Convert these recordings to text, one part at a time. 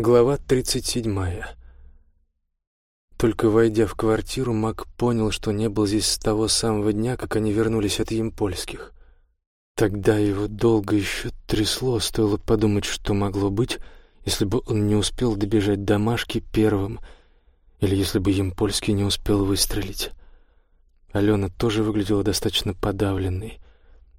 Глава 37. Только войдя в квартиру, Мак понял, что не был здесь с того самого дня, как они вернулись от Емпольских. Тогда его долго еще трясло, стоило подумать, что могло быть, если бы он не успел добежать до Машки первым, или если бы Емпольский не успел выстрелить. Алена тоже выглядела достаточно подавленной.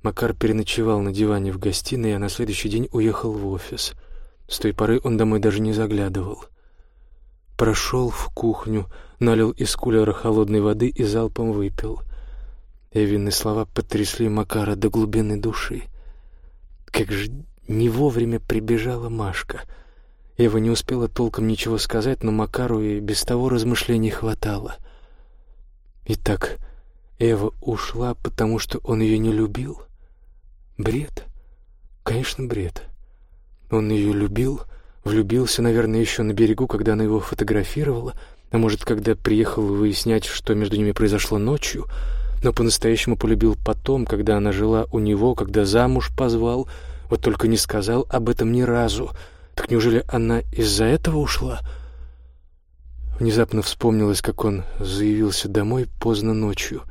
Макар переночевал на диване в гостиной, а на следующий день уехал в офис — с той поры он домой даже не заглядывал. Прошел в кухню, налил из кулера холодной воды и залпом выпил. Эвины слова потрясли Макара до глубины души. Как же не вовремя прибежала Машка. Эва не успела толком ничего сказать, но Макару и без того размышлений хватало. Итак, Эва ушла, потому что он ее не любил? Бред? Конечно, бред. Он ее любил, влюбился, наверное, еще на берегу, когда она его фотографировала, а может, когда приехал выяснять, что между ними произошло ночью, но по-настоящему полюбил потом, когда она жила у него, когда замуж позвал, вот только не сказал об этом ни разу. Так неужели она из-за этого ушла? Внезапно вспомнилось, как он заявился домой поздно ночью.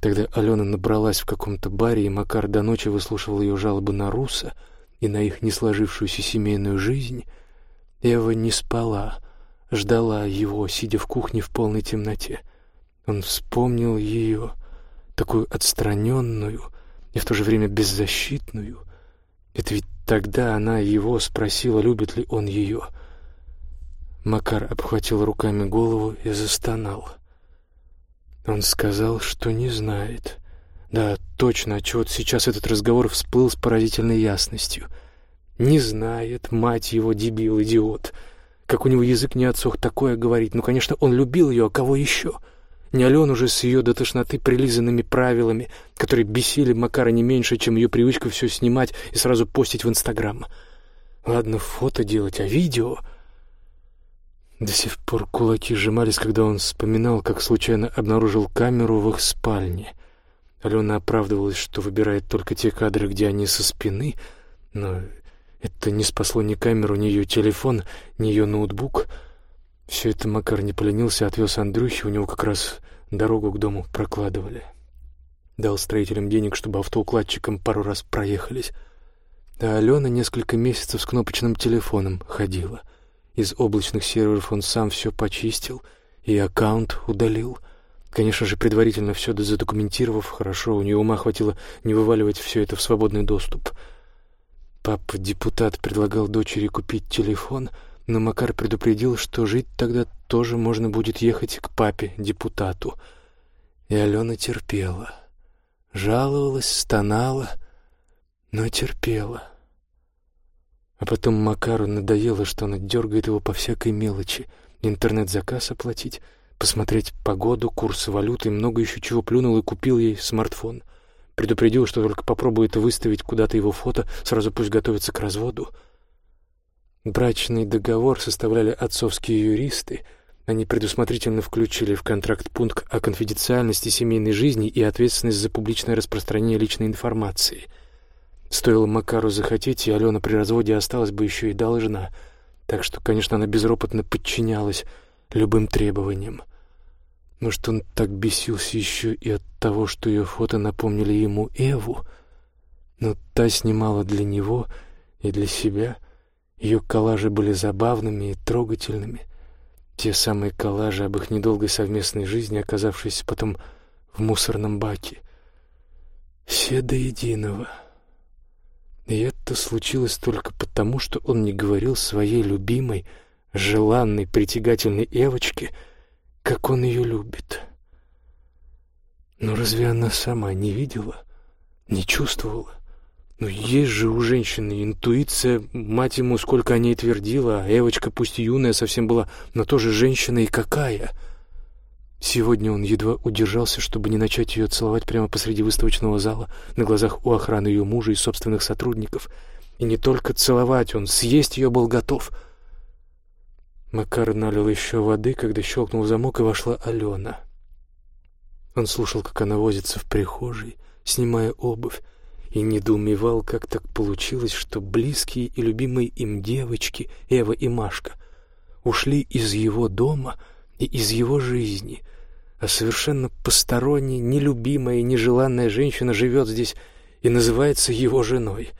Тогда Алена набралась в каком-то баре, и Макар до ночи выслушивал ее жалобы на Руса — и на их не сложившуюся семейную жизнь, Эва не спала, ждала его, сидя в кухне в полной темноте. Он вспомнил ее, такую отстраненную и в то же время беззащитную. Это ведь тогда она его спросила, любит ли он ее. Макар обхватил руками голову и застонал. Он сказал, что не знает — да, точно, отчего сейчас этот разговор всплыл с поразительной ясностью. Не знает, мать его, дебил, идиот. Как у него язык не отсох такое говорить. Ну, конечно, он любил ее, а кого еще? Не Ален уже с ее до тошноты прилизанными правилами, которые бесили Макара не меньше, чем ее привычка все снимать и сразу постить в Инстаграм. Ладно, фото делать, а видео... До сих пор кулаки сжимались, когда он вспоминал, как случайно обнаружил камеру в их спальне — Алена оправдывалась, что выбирает только те кадры, где они со спины, но это не спасло ни камеру, ни ее телефон, ни ее ноутбук. Все это Макар не поленился, отвез Андрюхи, у него как раз дорогу к дому прокладывали. Дал строителям денег, чтобы автоукладчикам пару раз проехались. А Алена несколько месяцев с кнопочным телефоном ходила. Из облачных серверов он сам все почистил и аккаунт удалил — Конечно же, предварительно все задокументировав хорошо, у нее ума хватило не вываливать все это в свободный доступ. Папа-депутат предлагал дочери купить телефон, но Макар предупредил, что жить тогда тоже можно будет ехать к папе-депутату. И Алена терпела. Жаловалась, стонала, но терпела. А потом Макару надоело, что она дергает его по всякой мелочи. Интернет-заказ оплатить — посмотреть погоду, курсы валюты много еще чего плюнул и купил ей смартфон. Предупредил, что только попробует выставить куда-то его фото, сразу пусть готовится к разводу. Брачный договор составляли отцовские юристы. Они предусмотрительно включили в контракт пункт о конфиденциальности семейной жизни и ответственность за публичное распространение личной информации. Стоило Макару захотеть, и Алена при разводе осталась бы еще и должна. Так что, конечно, она безропотно подчинялась любым требованиям. Может, он так бесился еще и от того, что ее фото напомнили ему Эву, но та снимала для него и для себя. Ее коллажи были забавными и трогательными. Те самые коллажи об их недолгой совместной жизни, оказавшиеся потом в мусорном баке. Все до единого. И это случилось только потому, что он не говорил своей любимой, желанной, притягательной Эвочке, как он ее любит. Но разве она сама не видела, не чувствовала? Ну, есть же у женщины интуиция, мать ему сколько о ней твердила, а Эвочка, пусть и юная, совсем была, но тоже женщина и какая. Сегодня он едва удержался, чтобы не начать ее целовать прямо посреди выставочного зала, на глазах у охраны ее мужа и собственных сотрудников. И не только целовать, он съесть ее был готов — Макар налил еще воды, когда щелкнул замок, и вошла Алена. Он слушал, как она возится в прихожей, снимая обувь, и недоумевал, как так получилось, что близкие и любимые им девочки, Эва и Машка, ушли из его дома и из его жизни, а совершенно посторонняя, нелюбимая и нежеланная женщина живет здесь и называется его женой.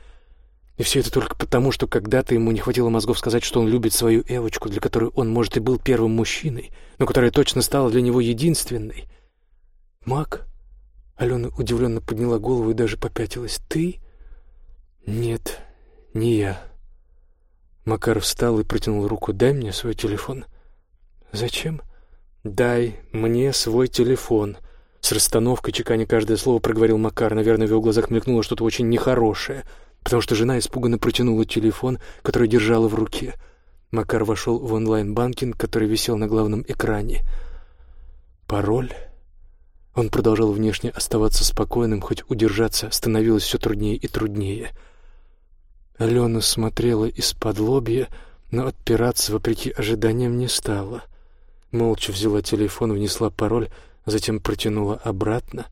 И все это только потому, что когда-то ему не хватило мозгов сказать, что он любит свою Эвочку, для которой он, может, и был первым мужчиной, но которая точно стала для него единственной. «Мак?» Алена удивленно подняла голову и даже попятилась. «Ты?» «Нет, не я». Макар встал и протянул руку. «Дай мне свой телефон». «Зачем?» «Дай мне свой телефон». С расстановкой, чеканя каждое слово, проговорил Макар. Наверное, в его глазах мелькнуло что-то очень нехорошее, потому что жена испуганно протянула телефон, который держала в руке. Макар вошел в онлайн-банкинг, который висел на главном экране. «Пароль?» Он продолжал внешне оставаться спокойным, хоть удержаться становилось все труднее и труднее. Алена смотрела из-под лобья, но отпираться, вопреки ожиданиям, не стала. Молча взяла телефон, внесла пароль, затем протянула обратно.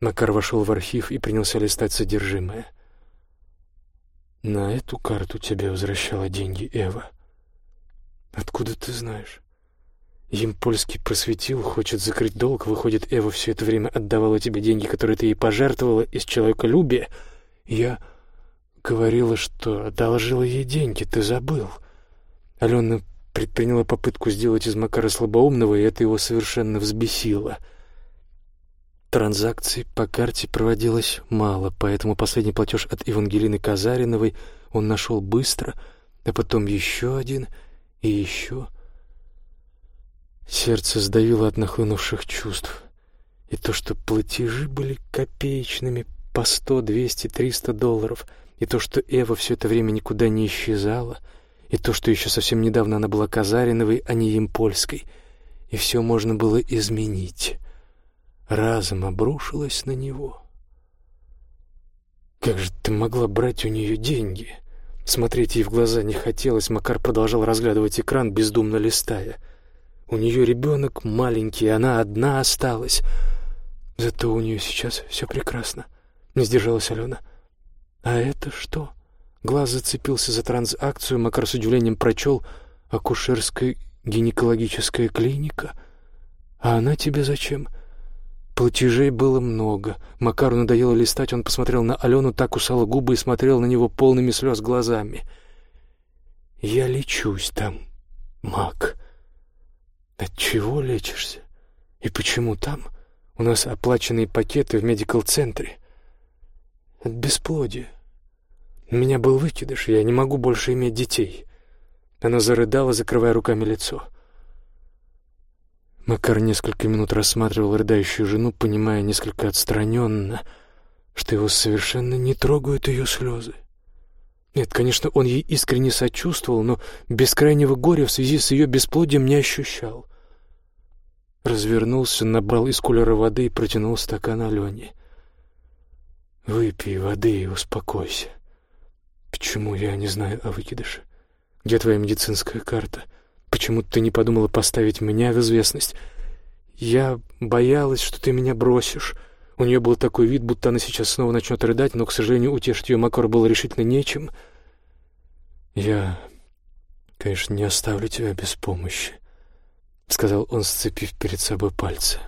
Макар вошел в архив и принялся листать содержимое. «На эту карту тебе возвращала деньги Эва». «Откуда ты знаешь?» Им польский просветил, хочет закрыть долг. Выходит, Эва все это время отдавала тебе деньги, которые ты ей пожертвовала из человеколюбия. Я говорила, что одолжила ей деньги, ты забыл. Алена предприняла попытку сделать из Макара слабоумного, и это его совершенно взбесило. Транзакций по карте проводилось мало, поэтому последний платеж от Евангелины Казариновой он нашел быстро, а потом еще один и еще Сердце сдавило от нахлынувших чувств. И то, что платежи были копеечными, по сто, двести, триста долларов, и то, что Эва все это время никуда не исчезала, и то, что еще совсем недавно она была Казариновой, а не Емпольской, и все можно было изменить. Разом обрушилось на него. «Как же ты могла брать у нее деньги?» Смотреть ей в глаза не хотелось, Макар продолжал разглядывать экран, бездумно листая — у нее ребенок маленький, она одна осталась. Зато у нее сейчас все прекрасно. Не сдержалась Алена. А это что? Глаз зацепился за транзакцию, Макар с удивлением прочел «Акушерская гинекологическая клиника». А она тебе зачем? Платежей было много. Макару надоело листать, он посмотрел на Алену, так кусала губы и смотрел на него полными слез глазами. «Я лечусь там, Мак». От чего лечишься? И почему там? У нас оплаченные пакеты в медикал-центре. От бесплодия. У меня был выкидыш, я не могу больше иметь детей. Она зарыдала, закрывая руками лицо. Макар несколько минут рассматривал рыдающую жену, понимая несколько отстраненно, что его совершенно не трогают ее слезы. Нет, конечно, он ей искренне сочувствовал, но бескрайнего горя в связи с ее бесплодием не ощущал. Развернулся, набрал из кулера воды и протянул стакан Алене. «Выпей воды и успокойся. Почему я не знаю о выкидыше? Где твоя медицинская карта? Почему ты не подумала поставить меня в известность? Я боялась, что ты меня бросишь». У нее был такой вид, будто она сейчас снова начнет рыдать, но, к сожалению, утешить ее Макар было решительно нечем. «Я, конечно, не оставлю тебя без помощи», — сказал он, сцепив перед собой пальцы.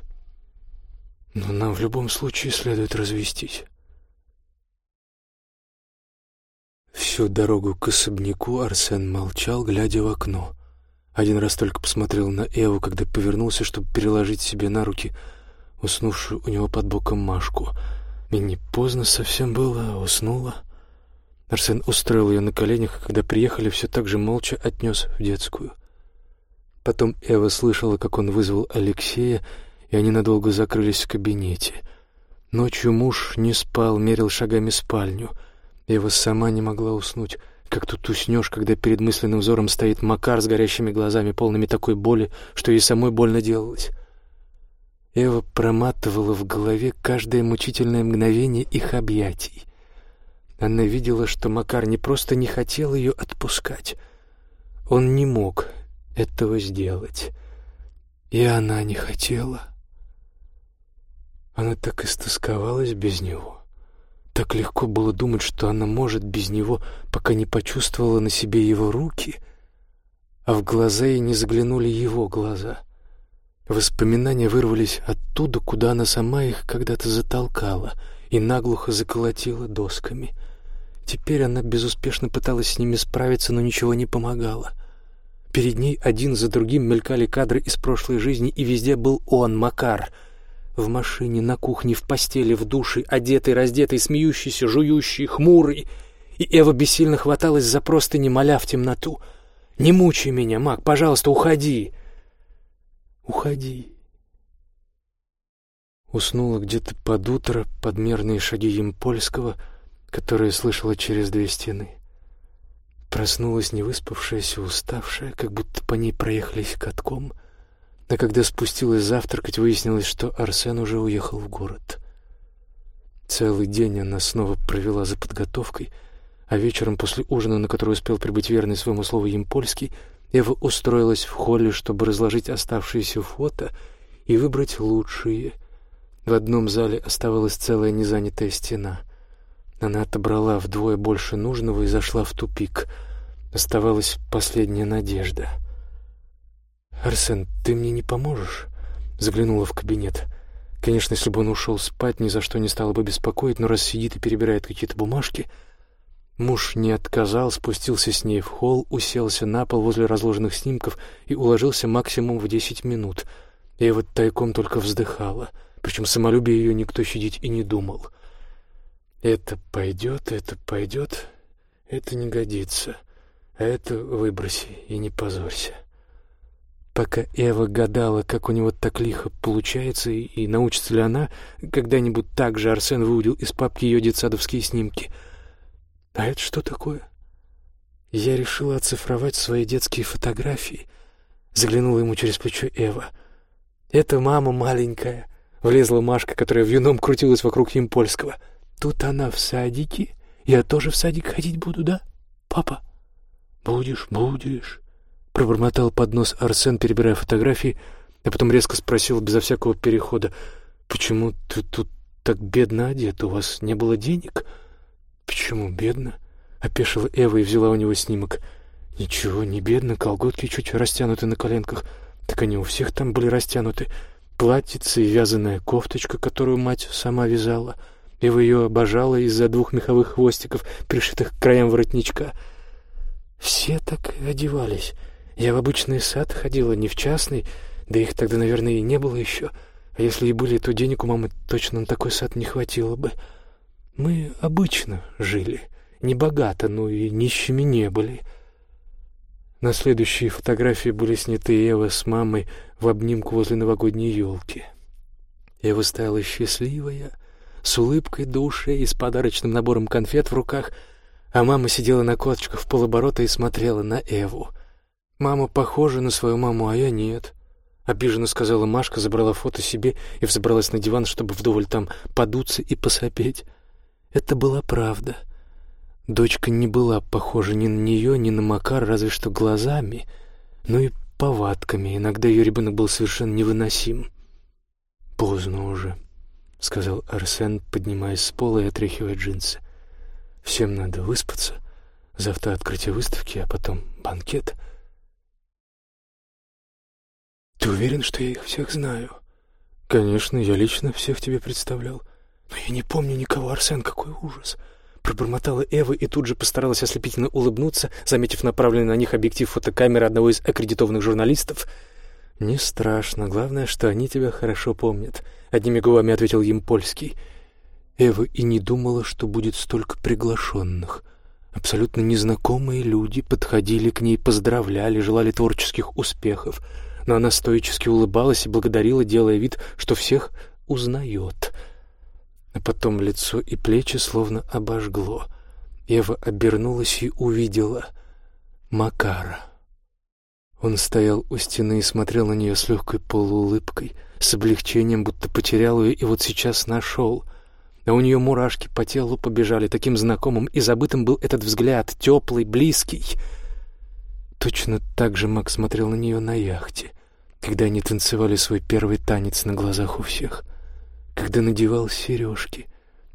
«Но нам в любом случае следует развестись». Всю дорогу к особняку Арсен молчал, глядя в окно. Один раз только посмотрел на Эву, когда повернулся, чтобы переложить себе на руки уснувшую у него под боком Машку. Не поздно совсем было, а уснула. Арсен устроил ее на коленях, когда приехали, все так же молча отнес в детскую. Потом Эва слышала, как он вызвал Алексея, и они надолго закрылись в кабинете. Ночью муж не спал, мерил шагами спальню. Эва сама не могла уснуть. Как тут уснешь, когда перед мысленным взором стоит Макар с горящими глазами, полными такой боли, что ей самой больно делалось. Эва проматывала в голове каждое мучительное мгновение их объятий. Она видела, что Макар не просто не хотел ее отпускать. Он не мог, этого сделать. И она не хотела. Она так истосковалась без него, так легко было думать, что она может без него, пока не почувствовала на себе его руки, а в глаза ей не заглянули его глаза. Воспоминания вырвались оттуда, куда она сама их когда-то затолкала и наглухо заколотила досками. Теперь она безуспешно пыталась с ними справиться, но ничего не помогало. Перед ней один за другим мелькали кадры из прошлой жизни, и везде был он, Макар — в машине, на кухне, в постели, в душе, одетый, раздетый, смеющийся, жующий, хмурый. И Эва бессильно хваталась за простыни, моля в темноту. «Не мучай меня, Мак, пожалуйста, уходи!» «Уходи!» Уснула где-то под утро под мерные шаги Емпольского, которые слышала через две стены. Проснулась невыспавшаяся, уставшая, как будто по ней проехались катком — а когда спустилась завтракать, выяснилось, что Арсен уже уехал в город. Целый день она снова провела за подготовкой, а вечером после ужина, на который успел прибыть верный своему слову Емпольский, Эва устроилась в холле, чтобы разложить оставшиеся фото и выбрать лучшие. В одном зале оставалась целая незанятая стена. Она отобрала вдвое больше нужного и зашла в тупик. Оставалась последняя надежда — «Арсен, ты мне не поможешь?» Заглянула в кабинет. Конечно, если бы он ушел спать, ни за что не стала бы беспокоить, но раз сидит и перебирает какие-то бумажки... Муж не отказал, спустился с ней в холл, уселся на пол возле разложенных снимков и уложился максимум в десять минут. Я вот тайком только вздыхала, причем самолюбие ее никто щадить и не думал. Это пойдет, это пойдет, это не годится, а это выброси и не позорься. Пока Эва гадала, как у него так лихо получается, и, и научится ли она, когда-нибудь так же Арсен выудил из папки ее детсадовские снимки. А это что такое? Я решила оцифровать свои детские фотографии. Заглянула ему через плечо Эва. «Это мама маленькая», — влезла Машка, которая в юном крутилась вокруг Емпольского. «Тут она в садике. Я тоже в садик ходить буду, да, папа?» «Будешь, будешь». Пробормотал под нос Арсен, перебирая фотографии, а потом резко спросил безо всякого перехода, «Почему ты тут так бедно одет? У вас не было денег?» «Почему бедно?» — опешила Эва и взяла у него снимок. «Ничего, не бедно, колготки чуть растянуты на коленках. Так они у всех там были растянуты. Платьице и вязаная кофточка, которую мать сама вязала. Эва ее обожала из-за двух меховых хвостиков, пришитых к краям воротничка. Все так одевались». Я в обычный сад ходила, не в частный, да их тогда, наверное, и не было еще. А если и были, то денег у мамы точно на такой сад не хватило бы. Мы обычно жили, не богато, но и нищими не были. На следующие фотографии были сняты Ева с мамой в обнимку возле новогодней елки. Ева стояла счастливая, с улыбкой до ушей и с подарочным набором конфет в руках, а мама сидела на корточках в полоборота и смотрела на Эву — «Мама похожа на свою маму, а я нет», — обиженно сказала Машка, забрала фото себе и взобралась на диван, чтобы вдоволь там подуться и посопеть. Это была правда. Дочка не была похожа ни на нее, ни на Макар, разве что глазами, но и повадками. Иногда ее ребенок был совершенно невыносим. «Поздно уже», — сказал Арсен, поднимаясь с пола и отряхивая джинсы. «Всем надо выспаться. Завтра открытие выставки, а потом банкет». «Ты уверен, что я их всех знаю?» «Конечно, я лично всех тебе представлял. Но я не помню никого, Арсен, какой ужас!» Пробормотала Эва и тут же постаралась ослепительно улыбнуться, заметив направленный на них объектив фотокамеры одного из аккредитованных журналистов. «Не страшно. Главное, что они тебя хорошо помнят», — одними губами ответил им польский. Эва и не думала, что будет столько приглашенных. Абсолютно незнакомые люди подходили к ней, поздравляли, желали творческих успехов — но она стоически улыбалась и благодарила, делая вид, что всех узнает. А потом лицо и плечи словно обожгло. Ева обернулась и увидела Макара. Он стоял у стены и смотрел на нее с легкой полуулыбкой, с облегчением, будто потерял ее и вот сейчас нашел. А у нее мурашки по телу побежали, таким знакомым и забытым был этот взгляд, теплый, близкий — Точно так же Мак смотрел на нее на яхте, когда они танцевали свой первый танец на глазах у всех, когда надевал сережки,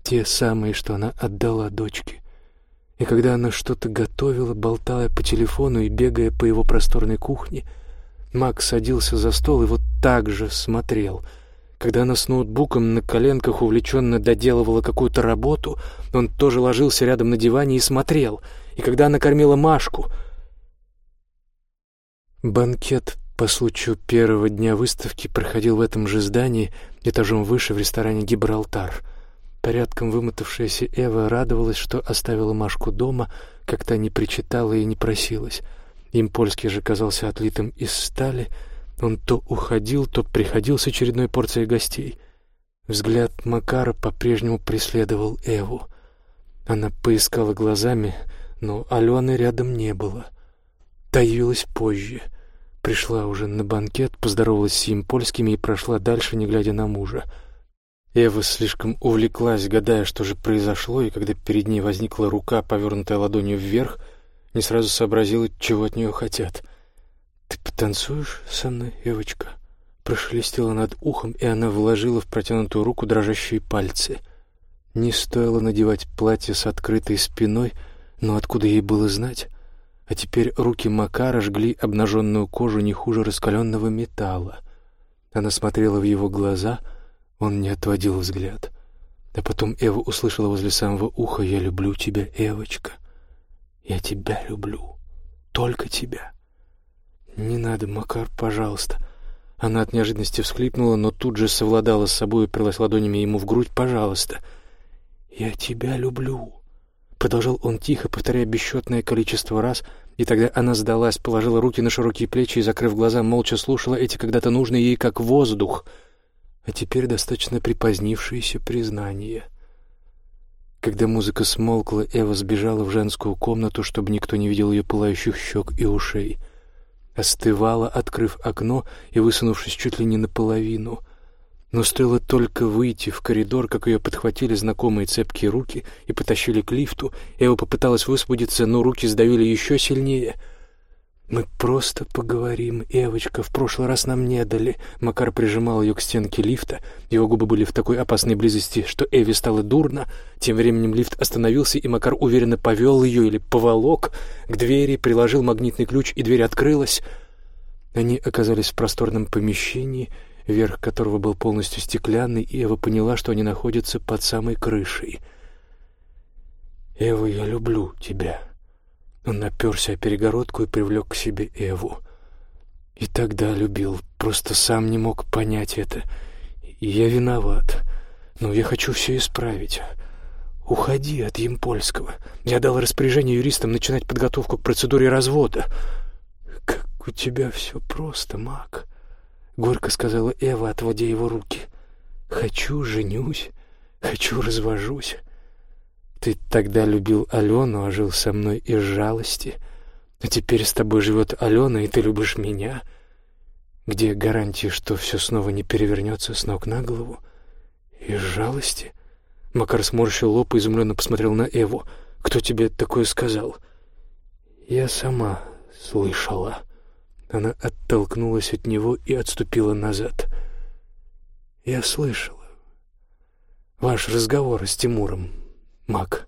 Те самые, что она отдала дочке. И когда она что-то готовила, болтая по телефону и бегая по его просторной кухне, Мак садился за стол и вот так же смотрел. Когда она с ноутбуком на коленках увлеченно доделывала какую-то работу, он тоже ложился рядом на диване и смотрел. И когда она кормила Машку... Банкет по случаю первого дня выставки проходил в этом же здании, этажом выше в ресторане «Гибралтар». Порядком вымотавшаяся Эва радовалась, что оставила Машку дома, как-то не причитала и не просилась. Им польский же казался отлитым из стали. Он то уходил, то приходил с очередной порцией гостей. Взгляд Макара по-прежнему преследовал Эву. Она поискала глазами, но Алены рядом не было. Та явилась позже — Пришла уже на банкет, поздоровалась с Импольскими и прошла дальше, не глядя на мужа. Эва слишком увлеклась, гадая, что же произошло, и когда перед ней возникла рука, повернутая ладонью вверх, не сразу сообразила, чего от нее хотят. «Ты потанцуешь со мной, Эвочка?» Прошелестела над ухом, и она вложила в протянутую руку дрожащие пальцы. Не стоило надевать платье с открытой спиной, но откуда ей было знать? А теперь руки Макара жгли обнаженную кожу не хуже раскаленного металла. Она смотрела в его глаза, он не отводил взгляд. А потом Эва услышала возле самого уха «Я люблю тебя, Эвочка. Я тебя люблю. Только тебя». «Не надо, Макар, пожалуйста». Она от неожиданности всхлипнула, но тут же совладала с собой и прилась ладонями ему в грудь. «Пожалуйста». «Я тебя люблю». Продолжал он тихо, повторяя бесчетное количество раз, и тогда она сдалась, положила руки на широкие плечи и, закрыв глаза, молча слушала эти когда-то нужные ей как воздух, а теперь достаточно припозднившиеся признания. Когда музыка смолкла, Эва сбежала в женскую комнату, чтобы никто не видел ее пылающих щек и ушей. Остывала, открыв окно и высунувшись чуть ли не наполовину — но стоило только выйти в коридор, как ее подхватили знакомые цепкие руки и потащили к лифту. Эва попыталась высвободиться, но руки сдавили еще сильнее. «Мы просто поговорим, Эвочка, в прошлый раз нам не дали». Макар прижимал ее к стенке лифта. Его губы были в такой опасной близости, что Эве стало дурно. Тем временем лифт остановился, и Макар уверенно повел ее или поволок к двери, приложил магнитный ключ, и дверь открылась. Они оказались в просторном помещении — верх которого был полностью стеклянный, и Эва поняла, что они находятся под самой крышей. «Эва, я люблю тебя». Он наперся о перегородку и привлек к себе Эву. И тогда любил, просто сам не мог понять это. Я виноват, но я хочу все исправить. Уходи от Емпольского. Я дал распоряжение юристам начинать подготовку к процедуре развода. Как у тебя все просто, Мак. — горько сказала Эва, отводя его руки. «Хочу, женюсь, хочу, развожусь. Ты тогда любил Алену, а жил со мной из жалости. А теперь с тобой живет Алена, и ты любишь меня. Где гарантии, что все снова не перевернется с ног на голову? Из жалости?» Макар сморщил лоб и изумленно посмотрел на Эву. «Кто тебе такое сказал?» «Я сама слышала». Она оттолкнулась от него и отступила назад. «Я слышала. Ваш разговор с Тимуром, Мак».